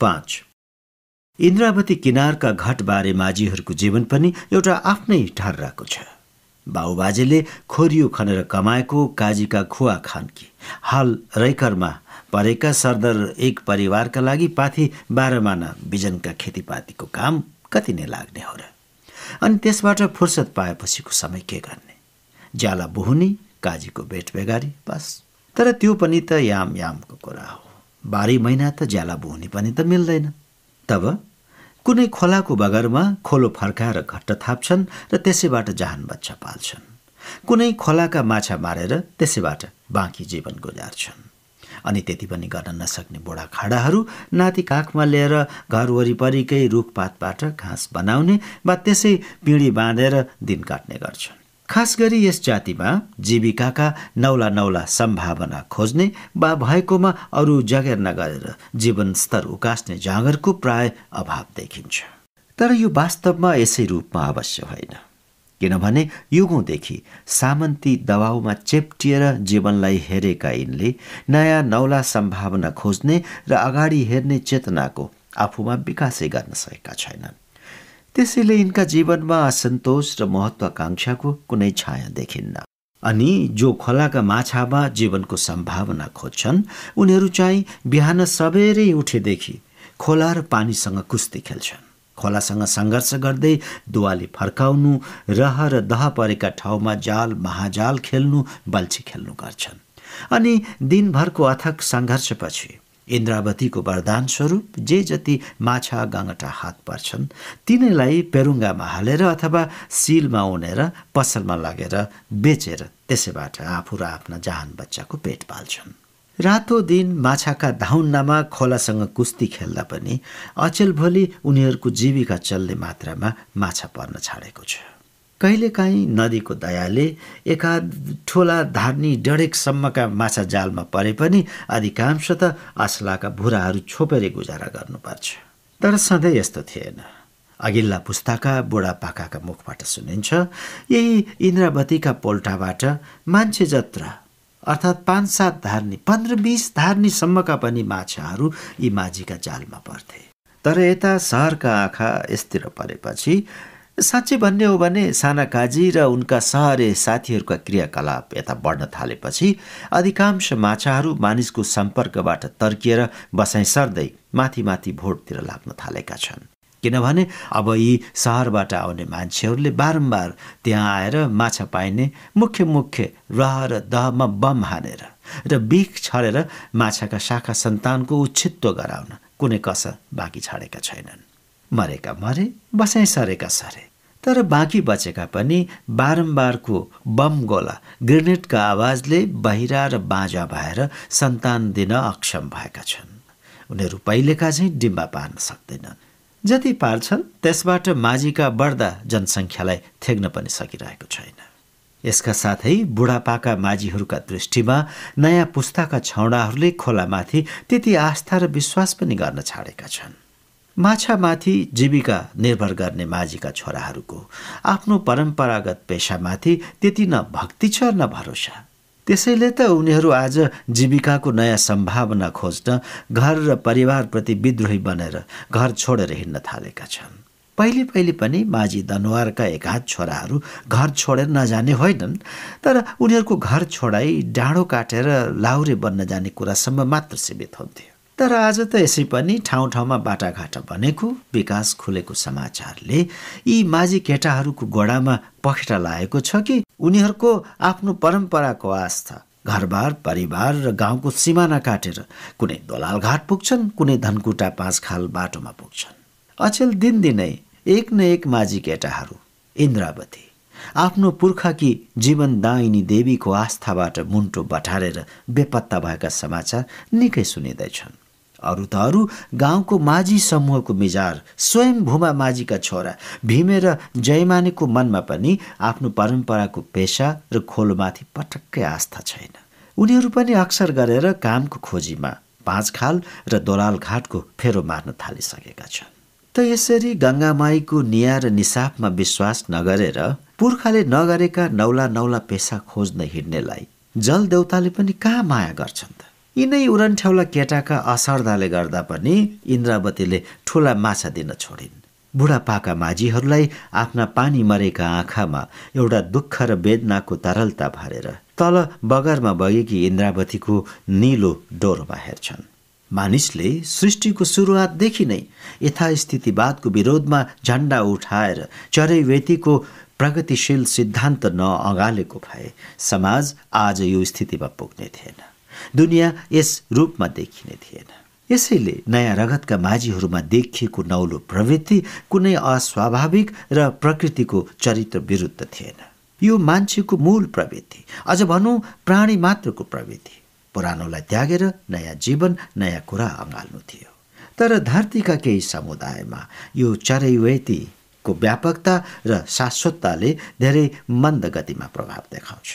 पाँच। इन्द्रावती किनारका घटबारे माझीहरूको जीवन पनि एउटा आफ्नै ठहराको छ। बाबुबाजेले खोरियो खनेर कमाएको काजीका खुवा खानकी। हाल रैकरमा परेका सरदर एक परिवारका लागि पाथी बाह्र माना बिजनका खेतीपातीको काम कति नै लाग्ने हो र। अनि त्यसबाट फुर्सद पाएपछिको समय के गर्ने? ज्याला बुहुनी काजीको बेट बेगारी बस। तर त्यो पनि त याम यामको कुरा हो। बाह्रै महिना त ज्याला बुहुनी पनि त मिल्दैन। तब कुनै खोलाको बगरमा खोलो फर्काएर घट्ट थाप्छन् र त्यसैबाट जहान बच्चा पाल्छन्। कुनै खोलाका माछा मारेर त्यसैबाट बाँकी जीवन गुजार्छन्। अनि त्यति पनि गर्न नसक्ने बुढाखाडाहरू नाति काखमा लिएर घर वरिपरिकै रुखपातबाट घाँस बनाउने वा त्यसै पिँढी बाँधेर दिन काट्ने गर्छन्। खास गरी यस जातिमा जीविकाका नौला नौला सम्भावना खोज्ने वा भएकोमा अरू जगेर नगरेर जीवनस्तर उकास्ने जाँगरको प्राय अभाव देखिन्छ। तर यो वास्तवमा यसै रूपमा अवश्य होइन। किनभने युगौँदेखि सामन्ती दबाउमा चेप्टिएर जीवनलाई हेरेका यिनले नयाँ नौला सम्भावना खोज्ने र अगाडि हेर्ने चेतनाको आफूमा विकासै गर्न सकेका छैनन्। त्यसैले यिनका जीवनमा असन्तोष र महत्वाकांक्षाको कुनै छाया देखिन्न। अनि जो खोलाका माछामा जीवनको सम्भावना खोज्छन् उनीहरू चाहिँ बिहान सबेरै उठेदेखि खोला र पानीसँग कुस्ती खेल्छन्। खोलासँग सङ्घर्ष गर्दै दुवाली फर्काउनु रह र दह परेका ठाउँमा जाल महाजाल खेल्नु बल्छी खेल्नु गर्छन्। अनि दिनभरको अथक सङ्घर्षपछि इन्द्रावतीको वरदान स्वरूप जे जति माछा गाँगटा हात पर्छन् तिनैलाई पेरुङ्गामा हालेर अथवा सिलमा उनेर पसलमा लगेर बेचेर त्यसैबाट आफू र आफ्ना जहान बच्चाको पेट पाल्छन्। रातो दिन माछाका धाउन्नामा खोलासँग कुस्ती खेल्दा पनि अचेल भोलि उनीहरूको जीविका चल्ने मात्रामा माछा पर्न छाडेको छ। कहिलेकाहीँ नदीको दयाले एकाध ठोला धार्नी डडेकसम्मका माछा जालमा परे पनि अधिकांश त असलाका भुराहरू छोपेरै गुजारा गर्नुपर्छ। तर सधैँ यस्तो थिएन। अघिल्ला पुस्ताका बुढापाकाका मुखबाट सुनिन्छ यही इन्द्रावतीका पोल्टाबाट मान्छे जत्रा अर्थात् पाँच सात धार्नी पन्ध्र बिस धार्नीसम्मका पनि माछाहरू यी माझीका जालमा पर्थे। तर यता सहरका आँखा यस्तिर परेपछि साँच्चै भन्ने हो भने साना काजी र उनका सहरे साथीहरूका क्रियाकलाप यता बढ्न थालेपछि अधिकांश माछाहरू मानिसको सम्पर्कबाट तर्किएर बसाइ सर्दै माथि माथि भोटतिर लाग्न थालेका छन्। किनभने अब यी सहरबाट आउने मान्छेहरूले बारम्बार त्यहाँ आएर माछा पाइने मुख्य मुख्य रह र दहमा बम हानेर र बिख छरेर माछाका शाखा सन्तानको उच्छित्व गराउन कुनै कसर बाँकी छाडेका छैनन्। मरेका मरे बसाइ सरेका सरे। तर बाँकी बचेका पनि बारम्बारको बम गोला ग्रेनेडका आवाजले बहिरा र बाँझा भएर सन्तान दिन अक्षम भएका छन्। उनीहरू पहिलेका चाहिँ डिम्बा पार्न सक्दैनन्। जति पार्छन् त्यसबाट माझीका बढ्दा जनसङ्ख्यालाई थेग्न पनि सकिरहेको छैन। यसका साथै बुढापाका माझीहरूका दृष्टिमा नयाँ पुस्ताका छौडाहरूले खोलामाथि त्यति आस्था र विश्वास पनि गर्न छाडेका छन्। माछामाथि जीविका निर्भर गर्ने माझीका छोराहरूको आफ्नो परम्परागत पेसामाथि त्यति न भक्ति छ न भरोसा। त्यसैले त उनीहरू आज जीविकाको नयाँ सम्भावना खोज्न घर र परिवारप्रति विद्रोही बनेर घर छोडेर हिँड्न थालेका छन्। पहिले पहिले पनि माझी दनुवारका एकाध छोराहरू घर छोडेर नजाने होइनन् तर उनीहरूको घर छोडाई डाँडो काटेर लाउरे बन्न जाने कुरासम्म मात्र सीमित हुन्थ्यो। तर आज त यसै पनि ठाउँ ठाउँमा बाटाघाटा बनेको विकास खुलेको समाचारले यी माझी केटाहरूको गोडामा पखेटा लागेको छ कि उनीहरूको आफ्नो परम्पराको आस्था घरबार परिवार र गाउँको सिमाना काटेर कुनै दोलालघाट पुग्छन् कुनै धनकुटा पाँच खाल बाटोमा पुग्छन्। अचेल दिनदिनै एक न एक माझी केटाहरू इन्द्रावती आफ्नो पुर्खाकी जीवनदायिनी देवीको आस्थाबाट मुन्टो बठारेर बेपत्ता भएका समाचार निकै सुनिँदैछन्। अरू त अरू गाउँको माझी समूहको मिजार स्वयं भूमा माझीका छोरा भीमे र जयमानेको मनमा पनि आफ्नो परम्पराको पेसा र खोलोमाथि पटक्कै आस्था छैन। उनीहरू पनि अक्सर गरेर कामको खोजीमा पाँच खाल र दोलाल घाटको फेरो मार्न थालिसकेका छन्। त यसरी गङ्गामाईको निया र निसाफमा विश्वास नगरेर पुर्खाले नगरेका नौला नौला पेसा खोज्न हिँड्नेलाई जल देउताले पनि कहाँ माया गर्छन् त? यिनै उरन्ठ्याउला केटाका असर्दाले गर्दा पनि इन्द्रावतीले ठुला माछा दिन छोडिन्। बुढापाका माझीहरूलाई आफ्ना पानी मरेका आँखामा एउटा दुःख र वेदनाको तरलता भरेर तल बगरमा बगेकी इन्द्रावतीको निलो डोरोमा हेर्छन्। मानिसले सृष्टिको सुरुवातदेखि नै यथास्थितिवादको विरोधमा झण्डा उठाएर चरैवेतीको प्रगतिशील सिद्धान्त नअगालेको भए समाज आज यो स्थितिमा पुग्ने थिएन। दुनियाँ यस रूपमा देखिने थिएन। यसैले नयाँ रगतका माझीहरूमा देखिएको नौलो प्रवृत्ति कुनै अस्वाभाविक र प्रकृतिको चरित्र विरुद्ध थिएन। यो मान्छेको मूल प्रवृत्ति अझ भनौँ प्राणी मात्रको प्रवृत्ति। पुरानोलाई त्यागेर नयाँ जीवन नयाँ कुरा अँगाल्नु थियो। तर धरतीका केही समुदायमा यो चरैवेतीको व्यापकता र शाश्वतताले धेरै मन्द गतिमा प्रभाव देखाउँछ।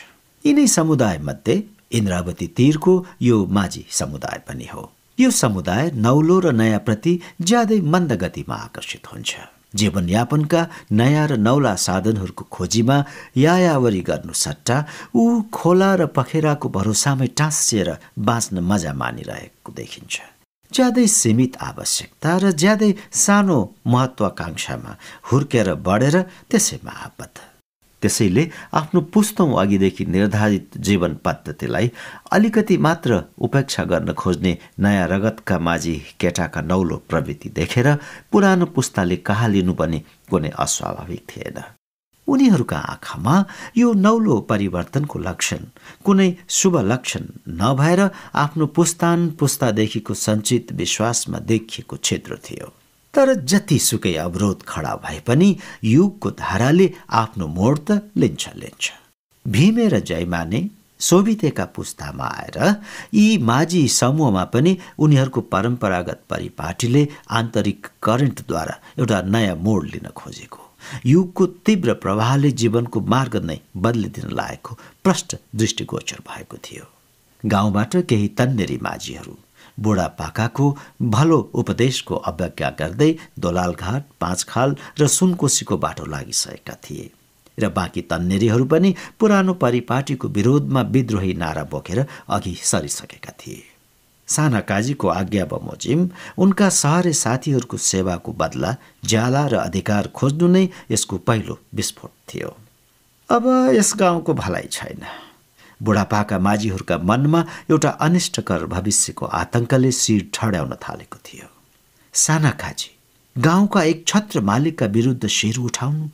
यिनै समुदायमध्ये इन्द्रावती तीरको यो माझी समुदाय पनि हो। यो समुदाय नौलो र नयाँ प्रति ज्यादै मन्द गतिमा आकर्षित हुन्छ। जीवनयापनका नयाँ र नौला साधनहरूको खोजीमा यायावरी गर्नु सट्टा ऊ खोला र पखेराको भरोसामै टाँसिएर बाँच्न मजा मानिरहेको देखिन्छ। ज्यादै सीमित आवश्यकता र ज्यादै सानो महत्वाकांक्षामा हुर्केर बढेर त्यसैमा आबद्ध। त्यसैले आफ्नो पुस्तौँ अघिदेखि निर्धारित जीवन पद्धतिलाई अलिकति मात्र उपेक्षा गर्न खोज्ने नयाँ रगतका माझी केटाका नौलो प्रवृत्ति देखेर पुरानो पुस्ताले कहाँ लिनु पनि कुनै अस्वाभाविक थिएन। उनीहरूका आँखामा यो नौलो परिवर्तनको लक्षण कुनै शुभ लक्षण नभएर आफ्नो पुस्तान पुस्तादेखिको सञ्चित विश्वासमा देखिएको क्षेत्र थियो। तर जतिसुकै अवरोध खडा भए पनि युगको धाराले आफ्नो मोड त लिन्छ लिन्छ। भीमे र जयमाने सोभितेका पुस्तामा आएर यी माझी समूहमा पनि उनीहरूको परम्परागत परिपाटीले आन्तरिक करेन्टद्वारा एउटा नयाँ मोड लिन खोजेको। युगको तीव्र प्रवाहले जीवनको मार्ग नै बदलिदिन लागेको प्रष्ट दृष्टिगोचर भएको थियो। गाउँबाट केही तन्नेरी माझीहरू बुढापाकाको भलो उपदेशको अवज्ञा गर्दै दोलालघाट पाँचखाल र सुनकोसीको बाटो लागिसकेका थिए। र बाँकी तन्नेरीहरू पनि पुरानो परिपाटीको विरोधमा विद्रोही नारा बोकेर अघि सरिसकेका थिए। साना काजीको आज्ञा बमोजिम उनका सहरे साथीहरूको सेवाको बदला ज्याला र अधिकार खोज्नु नै यसको पहिलो विस्फोट थियो। अब यस गाउँको भलाइ छैन। बुढापाका माझीहरूका मनमा एउटा अनिष्टकर भविष्यको आतंकले शिर ठड्याउन थालेको थियो। साना काजी गाउँका एक छत्र मालिकका विरुद्ध शिर उठाउनु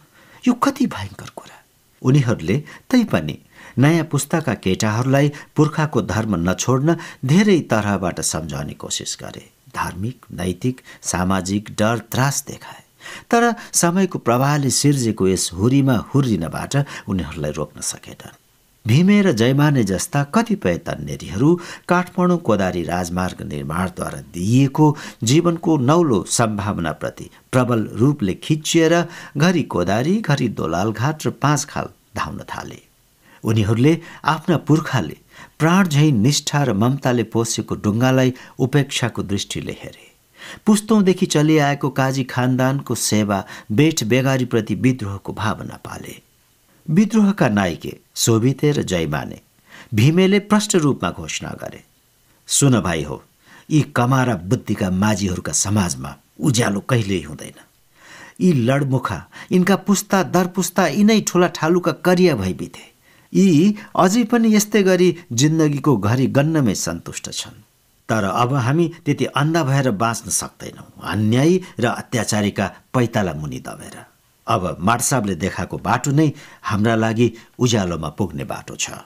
यो कति भयङ्कर कुरा। उनीहरूले तैपनि नयाँ पुस्ताका केटाहरूलाई पुर्खाको धर्म नछोड्न धेरै तरहबाट सम्झाउने कोसिस गरे। धार्मिक नैतिक सामाजिक डर त्रास देखाए। तर समयको प्रवाहले सिर्जेको यस हुरीमा हुर्रिनबाट उनीहरूलाई रोक्न सकेनन्। भीमे र जयमाने जस्ता कतिपय तन्नेरीहरू काठमाडौँ कोदारी राजमार्ग निर्माणद्वारा दिइएको जीवनको नौलो सम्भावनाप्रति प्रबल रूपले खिचिएर घरि कोदारी घरि दोलालघाट र पाँचखाल धाउन थाले। उनीहरूले आफ्ना पुर्खाले प्राण झैँ निष्ठा र ममताले पोसेको डुङ्गालाई उपेक्षाको दृष्टिले हेरे। पुस्तौँदेखि चलिआएको काजी खानदानको सेवा बेठ बेगारीप्रति विद्रोहको भावना पाले। विद्रोहका नायिके सोभिते र जयमाने भीमेले प्रष्ट रूपमा घोषणा गरे। सुन भाइ हो यी कमारा बुद्धिका माझीहरूका समाजमा उज्यालो कहिल्यै हुँदैन। यी लडमुखा यिनका पुस्ता दर पुस्ता यिनै ठुला ठालुका करिया भई यी अझै पनि यस्तै गरी जिन्दगीको घरि गन्नमै सन्तुष्ट छन्। तर अब हामी त्यति अन्धा भएर बाँच्न सक्दैनौँ। अन्यायी र अत्याचारीका पैताला मुनि दबेर अब माटसाबले देखाएको बाटो नै हाम्रा लागि उज्यालोमा पुग्ने बाटो छ।